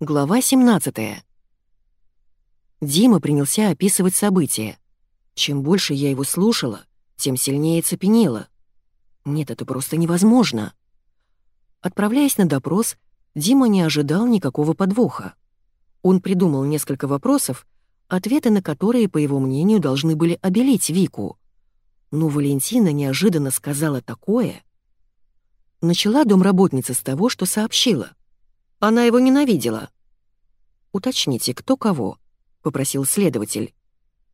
Глава 17. Дима принялся описывать события. Чем больше я его слушала, тем сильнее цепенела. Нет, это просто невозможно. Отправляясь на допрос, Дима не ожидал никакого подвоха. Он придумал несколько вопросов, ответы на которые, по его мнению, должны были обелить Вику. Но Валентина неожиданно сказала такое. Начала домработница с того, что сообщила. Она его ненавидела. «Уточните, кто кого?» — попросил следователь.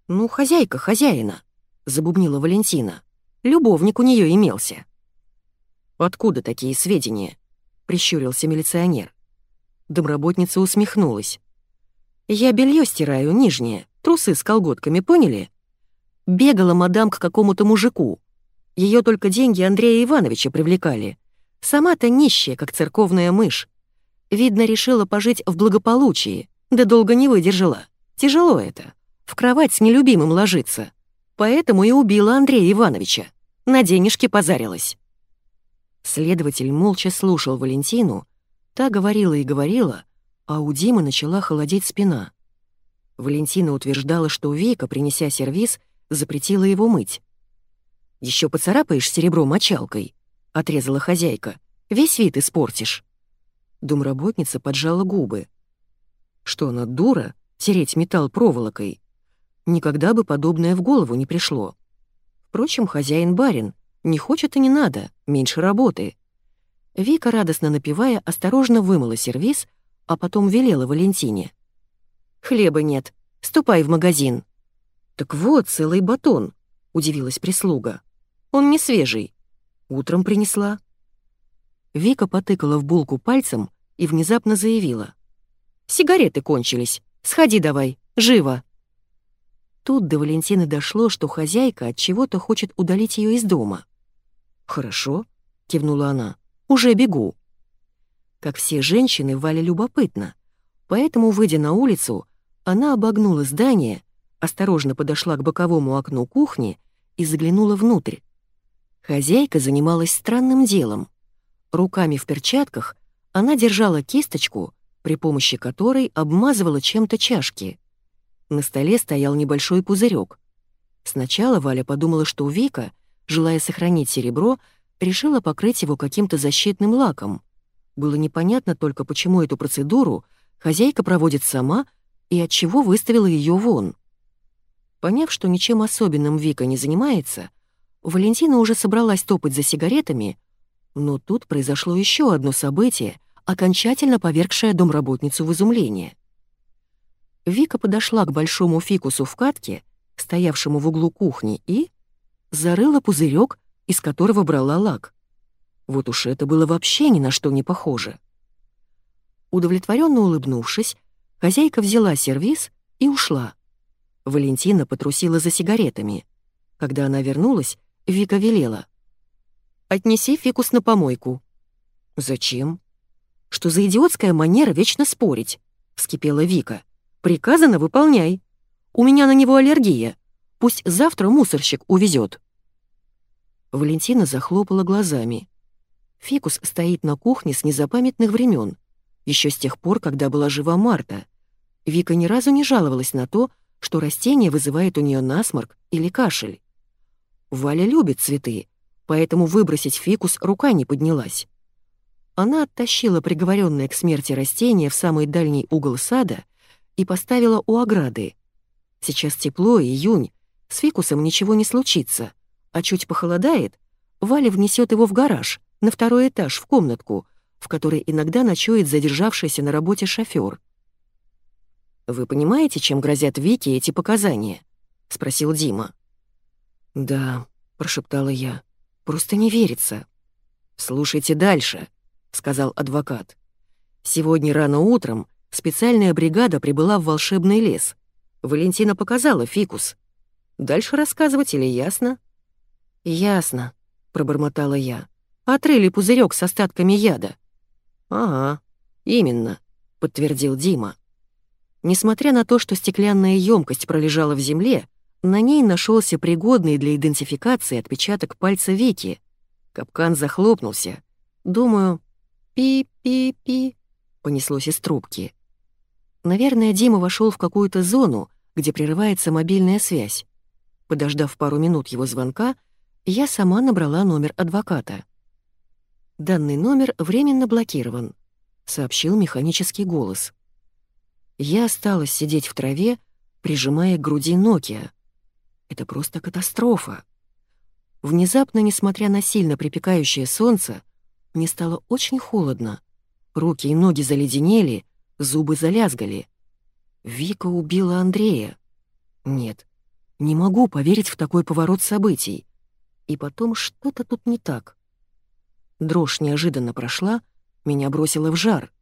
«Ну, хозяйка хозяина», — забубнила Валентина. «Любовник у нее имелся». «Откуда такие сведения?» — прищурился милиционер. Домработница усмехнулась. «Я белье стираю, нижнее, трусы с колготками, поняли?» Бегала мадам к какому-то мужику. Ее только деньги Андрея Ивановича привлекали. Сама-то нищая, как церковная мышь. Видно, решила пожить в благополучии, да долго не выдержала. Тяжело это. В кровать с нелюбимым ложиться. Поэтому и убила Андрея Ивановича. На денежки позарилась. Следователь молча слушал Валентину, та говорила и говорила, а у Димы начала холодеть спина. Валентина утверждала, что Вика, принеся сервиз, запретила его мыть. Еще поцарапаешь серебро мочалкой», — отрезала хозяйка. «Весь вид испортишь». Домработница поджала губы. Что она, дура, тереть металл проволокой? Никогда бы подобное в голову не пришло. Впрочем, хозяин-барин, не хочет и не надо, меньше работы. Вика, радостно напевая, осторожно вымыла сервиз, а потом велела Валентине. «Хлеба нет, ступай в магазин». «Так вот, целый батон», — удивилась прислуга. «Он не свежий. Утром принесла». Вика потыкала в булку пальцем и внезапно заявила. «Сигареты кончились. Сходи давай, живо!» Тут до Валентины дошло, что хозяйка от чего-то хочет удалить ее из дома. «Хорошо», — кивнула она, — «уже бегу». Как все женщины, Валя любопытна, поэтому, выйдя на улицу, она обогнула здание, осторожно подошла к боковому окну кухни и заглянула внутрь. Хозяйка занималась странным делом. Руками в перчатках она держала кисточку, при помощи которой обмазывала чем-то чашки. На столе стоял небольшой пузырек. Сначала Валя подумала, что Вика, желая сохранить серебро, решила покрыть его каким-то защитным лаком. Было непонятно только, почему эту процедуру хозяйка проводит сама и от чего выставила ее вон. Поняв, что ничем особенным Вика не занимается, Валентина уже собралась топать за сигаретами, но тут произошло еще одно событие, окончательно повергшая домработницу в изумление. Вика подошла к большому фикусу в катке, стоявшему в углу кухни, и зарыла пузырек, из которого брала лак. Вот уж это было вообще ни на что не похоже. Удовлетворенно улыбнувшись, хозяйка взяла сервиз и ушла. Валентина потрусила за сигаретами. Когда она вернулась, Вика велела. «Отнеси фикус на помойку». «Зачем?» Что за идиотская манера вечно спорить?» — вскипела Вика. «Приказано, выполняй. У меня на него аллергия. Пусть завтра мусорщик увезет. Валентина захлопала глазами. Фикус стоит на кухне с незапамятных времен, еще с тех пор, когда была жива Марта. Вика ни разу не жаловалась на то, что растение вызывает у нее насморк или кашель. Валя любит цветы, поэтому выбросить фикус рука не поднялась. Она оттащила приговоренное к смерти растение в самый дальний угол сада и поставила у ограды. Сейчас тепло, июнь, с фикусом ничего не случится, а чуть похолодает, Валя внесет его в гараж, на второй этаж, в комнатку, в которой иногда ночует задержавшийся на работе шофер. «Вы понимаете, чем грозят Вике эти показания?» — спросил Дима. «Да», — прошептала я, — «просто не верится». «Слушайте дальше», сказал адвокат. «Сегодня рано утром специальная бригада прибыла в волшебный лес. Валентина показала фикус. Дальше рассказывать или ясно?» «Ясно», — пробормотала я. «Отрыли пузырек с остатками яда». «Ага, именно», — подтвердил Дима. Несмотря на то, что стеклянная емкость пролежала в земле, на ней нашелся пригодный для идентификации отпечаток пальца Вики. Капкан захлопнулся. Думаю, «Пи-пи-пи», — понеслось из трубки. Наверное, Дима вошел в какую-то зону, где прерывается мобильная связь. Подождав пару минут его звонка, я сама набрала номер адвоката. «Данный номер временно блокирован», — сообщил механический голос. Я осталась сидеть в траве, прижимая к груди Nokia. Это просто катастрофа. Внезапно, несмотря на сильно припекающее солнце, мне стало очень холодно. Руки и ноги заледенели, зубы залязгали. Вика убила Андрея. Нет, не могу поверить в такой поворот событий. И потом что-то тут не так. Дрожь неожиданно прошла, меня бросило в жар.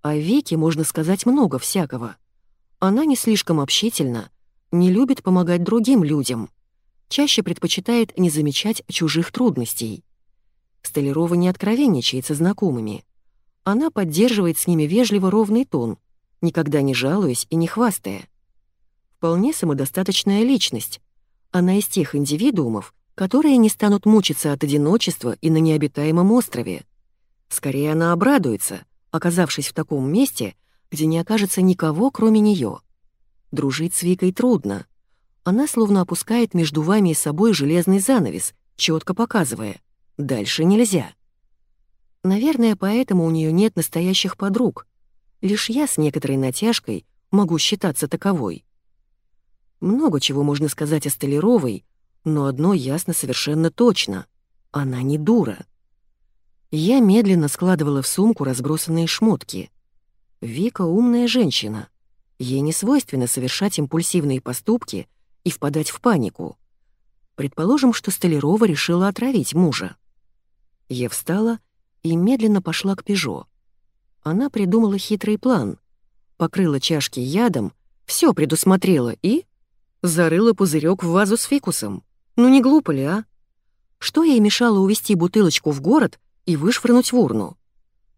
О Вике можно сказать много всякого. Она не слишком общительна, не любит помогать другим людям, чаще предпочитает не замечать чужих трудностей. Столярова не откровенничает со знакомыми. Она поддерживает с ними вежливо ровный тон, никогда не жалуясь и не хвастая. Вполне самодостаточная личность. Она из тех индивидуумов, которые не станут мучиться от одиночества и на необитаемом острове. Скорее она обрадуется, оказавшись в таком месте, где не окажется никого, кроме нее. Дружить с Викой трудно. Она словно опускает между вами и собой железный занавес, четко показывая «дальше нельзя». Наверное, поэтому у нее нет настоящих подруг. Лишь я с некоторой натяжкой могу считаться таковой. Много чего можно сказать о Столяровой, но одно ясно совершенно точно — она не дура. Я медленно складывала в сумку разбросанные шмотки. Вика умная женщина. Ей не свойственно совершать импульсивные поступки и впадать в панику. Предположим, что Столярова решила отравить мужа. Я встала и медленно пошла к Пежо. Она придумала хитрый план. Покрыла чашки ядом, все предусмотрела и... Зарыла пузырек в вазу с фикусом. Ну не глупо ли, а? Что ей мешало увести бутылочку в город и вышвырнуть в урну?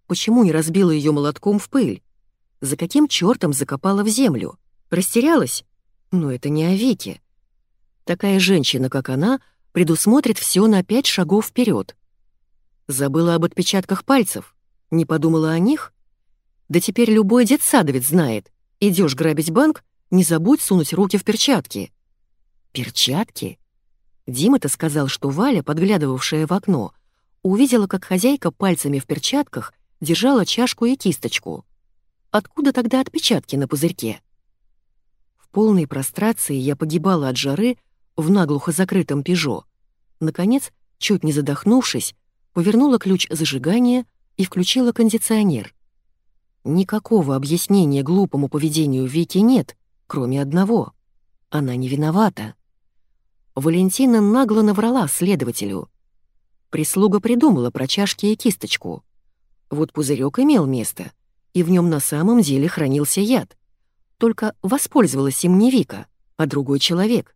Почему не разбила ее молотком в пыль? За каким чертом закопала в землю? Растерялась? Но это не о Вике. Такая женщина, как она, предусмотрит все на пять шагов вперед. Забыла об отпечатках пальцев? Не подумала о них? Да теперь любой детсадовец знает. Идешь грабить банк, не забудь сунуть руки в перчатки. Перчатки? Дима-то сказал, что Валя, подглядывавшая в окно, увидела, как хозяйка пальцами в перчатках держала чашку и кисточку. Откуда тогда отпечатки на пузырьке? В полной прострации я погибала от жары в наглухо закрытом «Пежо». Наконец, чуть не задохнувшись, повернула ключ зажигания и включила кондиционер. Никакого объяснения глупому поведению Вики нет, кроме одного. Она не виновата. Валентина нагло наврала следователю. Прислуга придумала про чашки и кисточку. Вот пузырек имел место, и в нем на самом деле хранился яд. Только воспользовалась им не Вика, а другой человек.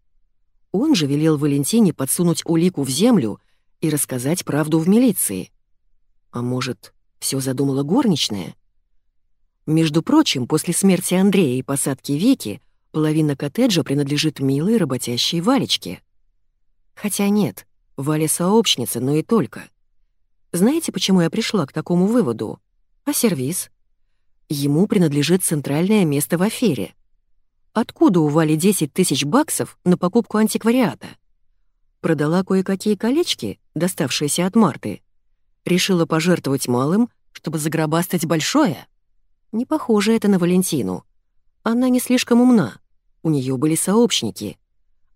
Он же велел Валентине подсунуть улику в землю и рассказать правду в милиции. А может, все задумала горничная? Между прочим, после смерти Андрея и посадки Вики половина коттеджа принадлежит милой работящей Валечке. Хотя нет, Валя сообщница, но и только. Знаете, почему я пришла к такому выводу? А сервис? Ему принадлежит центральное место в афере. Откуда у Вали 10 тысяч баксов на покупку антиквариата? Продала кое-какие колечки, доставшиеся от Марты. Решила пожертвовать малым, чтобы загробастать большое? Не похоже это на Валентину. Она не слишком умна. У нее были сообщники.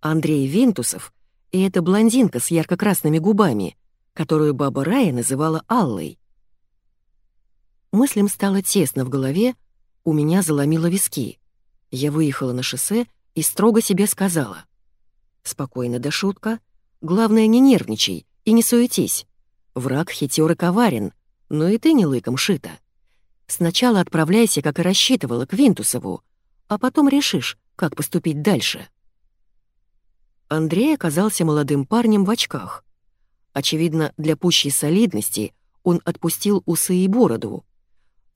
Андрей Винтусов и эта блондинка с ярко-красными губами, которую баба Рая называла Аллой. Мыслям стало тесно в голове, у меня заломило виски. Я выехала на шоссе и строго себе сказала. «Спокойно, да шутка. Главное, не нервничай и не суетись. Враг хитер и коварен, но и ты не лыком шита. Сначала отправляйся, как и рассчитывала, к Винтусову, а потом решишь, как поступить дальше». Андрей оказался молодым парнем в очках. Очевидно, для пущей солидности он отпустил усы и бороду.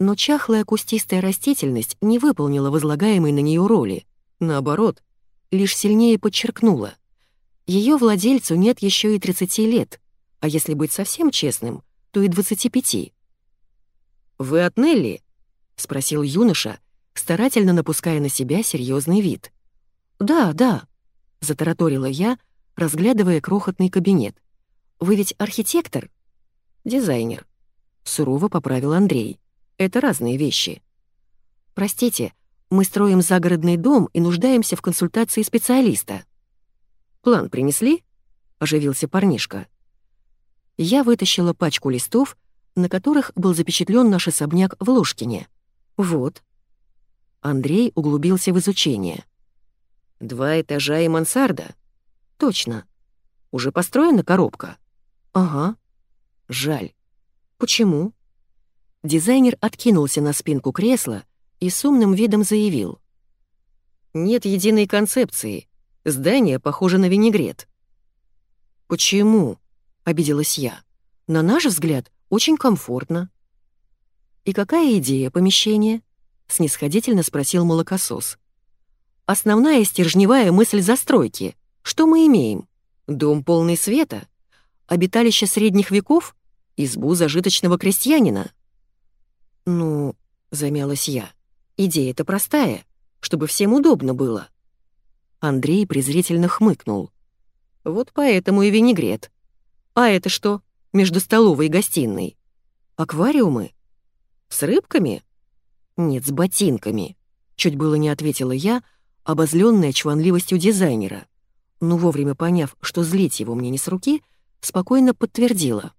Но чахлая кустистая растительность не выполнила возлагаемой на нее роли. Наоборот, лишь сильнее подчеркнула. Ее владельцу нет еще и 30 лет, а если быть совсем честным, то и 25. «Вы от Нелли?» — спросил юноша, старательно напуская на себя серьезный вид. «Да, да», — затараторила я, разглядывая крохотный кабинет. «Вы ведь архитектор?» «Дизайнер», — сурово поправил Андрей. «Это разные вещи». «Простите, мы строим загородный дом и нуждаемся в консультации специалиста». «План принесли?» — оживился парнишка. Я вытащила пачку листов, на которых был запечатлен наш особняк в Ложкине. Вот. Андрей углубился в изучение. «Два этажа и мансарда?» «Точно. Уже построена коробка?» «Ага. Жаль. Почему?» Дизайнер откинулся на спинку кресла и с умным видом заявил. «Нет единой концепции. Здание похоже на винегрет». «Почему?» — обиделась я. «На наш взгляд, очень комфортно». «И какая идея помещения?» — снисходительно спросил молокосос. «Основная стержневая мысль застройки. Что мы имеем? Дом полный света? Обиталище средних веков? Избу зажиточного крестьянина?» «Ну...» — замялась я. «Идея-то простая, чтобы всем удобно было». Андрей презрительно хмыкнул. «Вот поэтому и винегрет. А это что, между столовой и гостиной? Аквариумы? С рыбками? Нет, с ботинками. Чуть было не ответила я, обозленная чванливостью дизайнера. Но вовремя поняв, что злить его мне не с руки, спокойно подтвердила.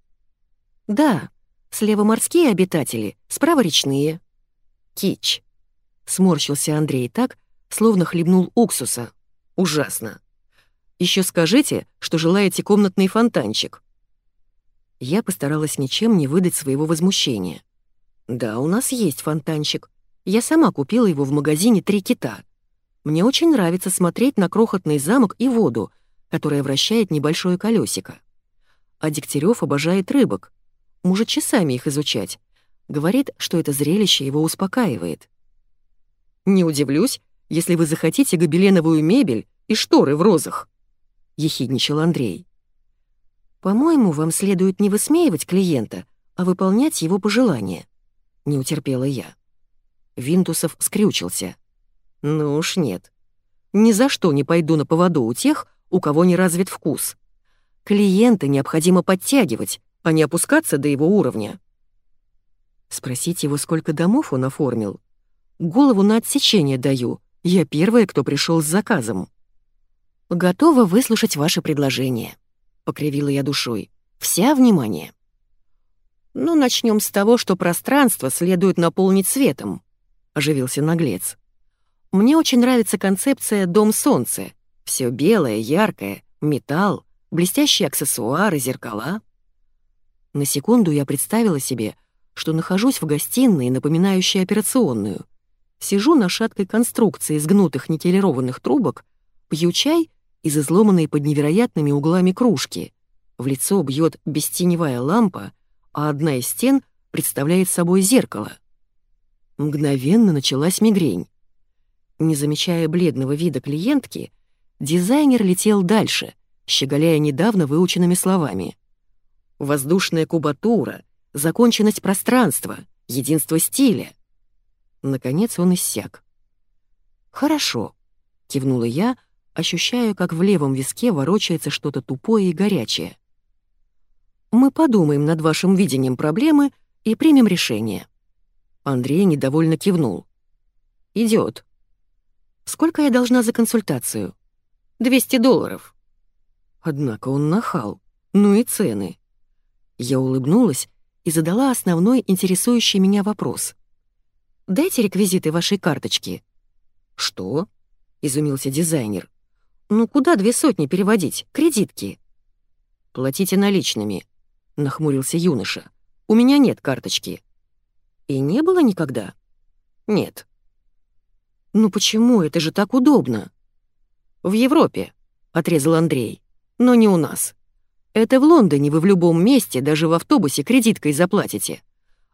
«Да, слева морские обитатели, справа речные». «Кич», — сморщился Андрей так, словно хлебнул уксуса. «Ужасно. Еще скажите, что желаете комнатный фонтанчик». Я постаралась ничем не выдать своего возмущения. «Да, у нас есть фонтанчик. Я сама купила его в магазине «Три кита». Мне очень нравится смотреть на крохотный замок и воду, которая вращает небольшое колесико. А Дегтярев обожает рыбок. Может часами их изучать. Говорит, что это зрелище его успокаивает. «Не удивлюсь, если вы захотите гобеленовую мебель и шторы в розах», — ехидничал Андрей. «По-моему, вам следует не высмеивать клиента, а выполнять его пожелания», — не утерпела я. Винтусов скрючился. «Ну уж нет. Ни за что не пойду на поводу у тех, у кого не развит вкус. Клиента необходимо подтягивать, а не опускаться до его уровня». Спросить его, сколько домов он оформил. Голову на отсечение даю. Я первая, кто пришел с заказом. Готова выслушать ваше предложение. — покривила я душой. «Вся внимание». «Ну, начнем с того, что пространство следует наполнить светом», — оживился наглец. «Мне очень нравится концепция «Дом солнца». Все белое, яркое, металл, блестящие аксессуары, зеркала». На секунду я представила себе, что нахожусь в гостиной, напоминающей операционную. Сижу на шаткой конструкции из гнутых никелированных трубок, пью чай — из изломанной под невероятными углами кружки. В лицо бьет бестеневая лампа, а одна из стен представляет собой зеркало. Мгновенно началась мигрень. Не замечая бледного вида клиентки, дизайнер летел дальше, щеголяя недавно выученными словами. «Воздушная кубатура», «законченность пространства», «единство стиля». Наконец он иссяк. «Хорошо», — кивнула я, — ощущаю, как в левом виске ворочается что-то тупое и горячее. «Мы подумаем над вашим видением проблемы и примем решение». Андрей недовольно кивнул. Идет. «Сколько я должна за консультацию?» «200 долларов». Однако он нахал. Ну и цены. Я улыбнулась и задала основной интересующий меня вопрос. «Дайте реквизиты вашей карточки». «Что?» — изумился дизайнер. «Ну куда две сотни переводить? Кредитки?» «Платите наличными», — нахмурился юноша. «У меня нет карточки». «И не было никогда?» «Нет». «Ну почему? Это же так удобно». «В Европе», — отрезал Андрей. «Но не у нас. Это в Лондоне вы в любом месте, даже в автобусе, кредиткой заплатите.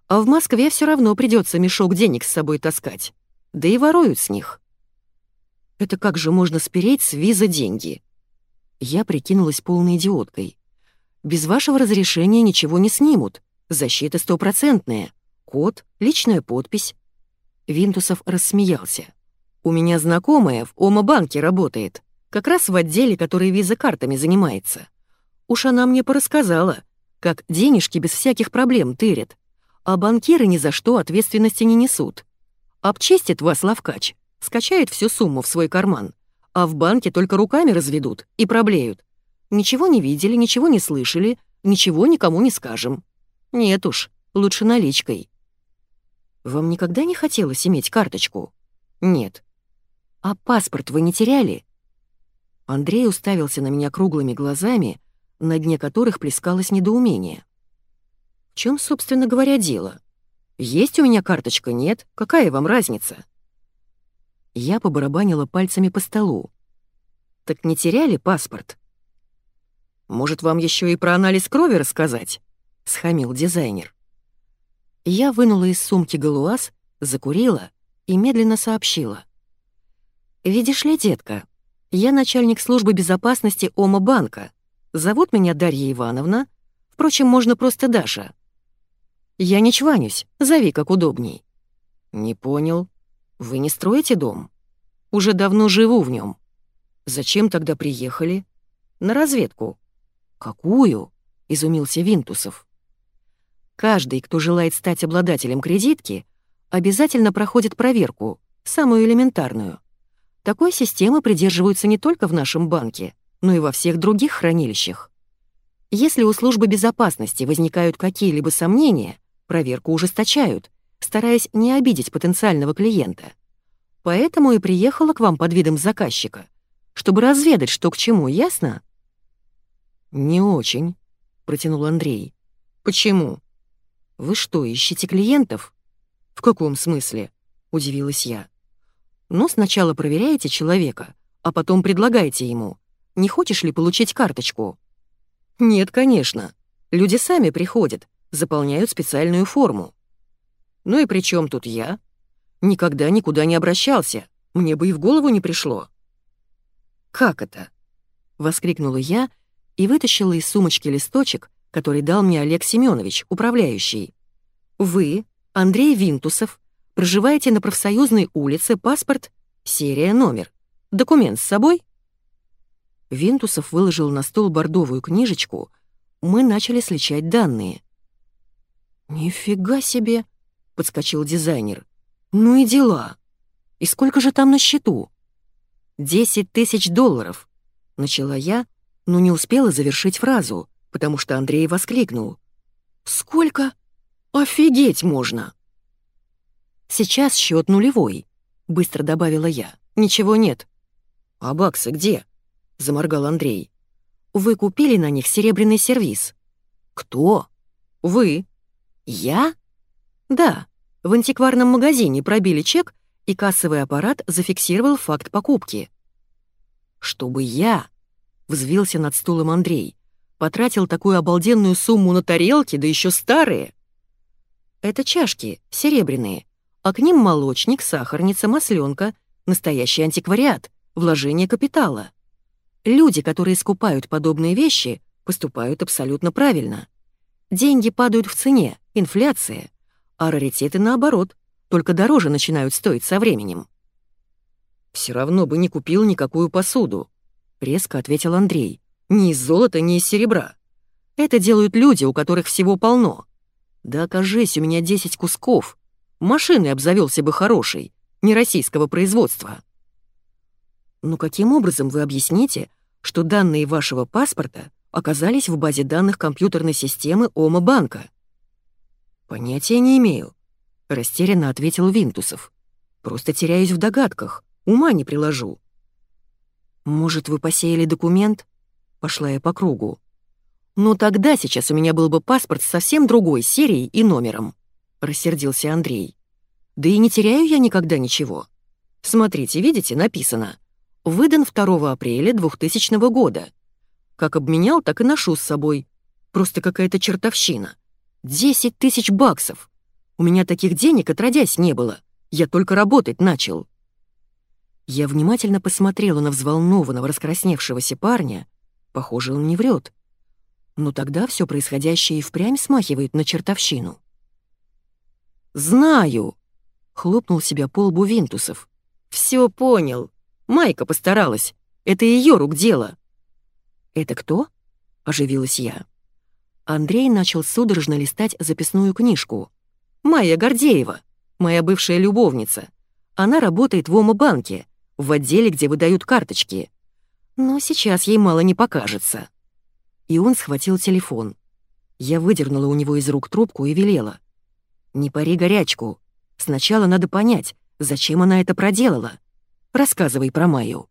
А в Москве все равно придется мешок денег с собой таскать. Да и воруют с них». Это как же можно спереть с виза деньги? Я прикинулась полной идиоткой. Без вашего разрешения ничего не снимут. Защита стопроцентная. Код, личная подпись. Винтусов рассмеялся. «У меня знакомая в Ома-банке работает, как раз в отделе, который виза-картами занимается. Уж она мне порассказала, как денежки без всяких проблем тырят, а банкиры ни за что ответственности не несут. Обчистит вас лавкач, скачает всю сумму в свой карман, а в банке только руками разведут и проблеют. Ничего не видели, ничего не слышали, ничего никому не скажем. Нет уж, лучше наличкой. Вам никогда не хотелось иметь карточку? Нет. А паспорт вы не теряли? Андрей уставился на меня круглыми глазами, на дне которых плескалось недоумение. В чем, собственно говоря, дело? Есть у меня карточка, нет? Какая вам разница? Я побарабанила пальцами по столу. Так не теряли паспорт? Может, вам еще и про анализ крови рассказать?» — схамил дизайнер. Я вынула из сумки галуаз, закурила и медленно сообщила. «Видишь ли, детка, я начальник службы безопасности Ома-банка. Зовут меня Дарья Ивановна. Впрочем, можно просто Даша. Я не чванюсь, зови как удобней». «Не понял. Вы не строите дом?» «Уже давно живу в нем. Зачем тогда приехали?» «На разведку. «Какую?» — изумился Винтусов. «Каждый, кто желает стать обладателем кредитки, обязательно проходит проверку, самую элементарную. Такой системы придерживаются не только в нашем банке, но и во всех других хранилищах. Если у службы безопасности возникают какие-либо сомнения, проверку ужесточают, стараясь не обидеть потенциального клиента. Поэтому и приехала к вам под видом заказчика, чтобы разведать, что к чему, ясно?» «Не очень», — протянул Андрей. «Почему?» «Вы что, ищете клиентов?» «В каком смысле?» — удивилась я. «Ну, сначала проверяете человека, а потом предлагаете ему. Не хочешь ли получить карточку?» «Нет, конечно. Люди сами приходят, заполняют специальную форму». «Ну и при чем тут я?» «Никогда никуда не обращался. Мне бы и в голову не пришло». «Как это?» — воскликнула я и вытащила из сумочки листочек, который дал мне Олег Семенович, управляющий. «Вы, Андрей Винтусов, проживаете на профсоюзной улице, паспорт, серия, номер. Документ с собой?» Винтусов выложил на стол бордовую книжечку. Мы начали сличать данные. «Нифига себе!» — подскочил дизайнер. «Ну и дела! И сколько же там на счету?» «Десять тысяч долларов», — начала я, но не успела завершить фразу, потому что Андрей воскликнул. «Сколько? Офигеть можно!» «Сейчас счет нулевой», — быстро добавила я. «Ничего нет». «А баксы где?» — заморгал Андрей. «Вы купили на них серебряный сервиз». «Кто?» «Вы». «Я?» «Да. В антикварном магазине пробили чек, и кассовый аппарат зафиксировал факт покупки». «Чтобы я Взвился над стулом Андрей. Потратил такую обалденную сумму на тарелки, да еще старые. Это чашки, серебряные, а к ним молочник, сахарница, масленка, настоящий антиквариат, вложение капитала. Люди, которые скупают подобные вещи, поступают абсолютно правильно. Деньги падают в цене, инфляция, а раритеты наоборот, только дороже начинают стоить со временем. Все равно бы не купил никакую посуду, — резко ответил Андрей. «Ни из золота, ни из серебра. Это делают люди, у которых всего полно. Да окажись, у меня 10 кусков. Машины обзавелся бы хорошей, не российского производства». «Но каким образом вы объясните, что данные вашего паспорта оказались в базе данных компьютерной системы Ома-банка?» «Понятия не имею», — растерянно ответил Винтусов. «Просто теряюсь в догадках, ума не приложу». «Может, вы посеяли документ?» Пошла я по кругу. «Ну тогда сейчас у меня был бы паспорт совсем другой серией и номером», — рассердился Андрей. «Да и не теряю я никогда ничего. Смотрите, видите, написано. Выдан 2 апреля 2000 года. Как обменял, так и ношу с собой. Просто какая-то чертовщина. 10 тысяч баксов. У меня таких денег отродясь не было. Я только работать начал». Я внимательно посмотрела на взволнованного, раскрасневшегося парня. Похоже, он не врет. Но тогда все происходящее и впрямь смахивает на чертовщину. «Знаю!» — Хлопнул себя по лбу Винтусов. «Все понял. Майка постаралась. Это ее рук дело». «Это кто?» — оживилась я. Андрей начал судорожно листать записную книжку. «Майя Гордеева, моя бывшая любовница. Она работает в Ома-банке, в отделе, где выдают карточки. Но сейчас ей мало не покажется». И он схватил телефон. Я выдернула у него из рук трубку и велела. «Не пари горячку. Сначала надо понять, зачем она это проделала. Рассказывай про Майю».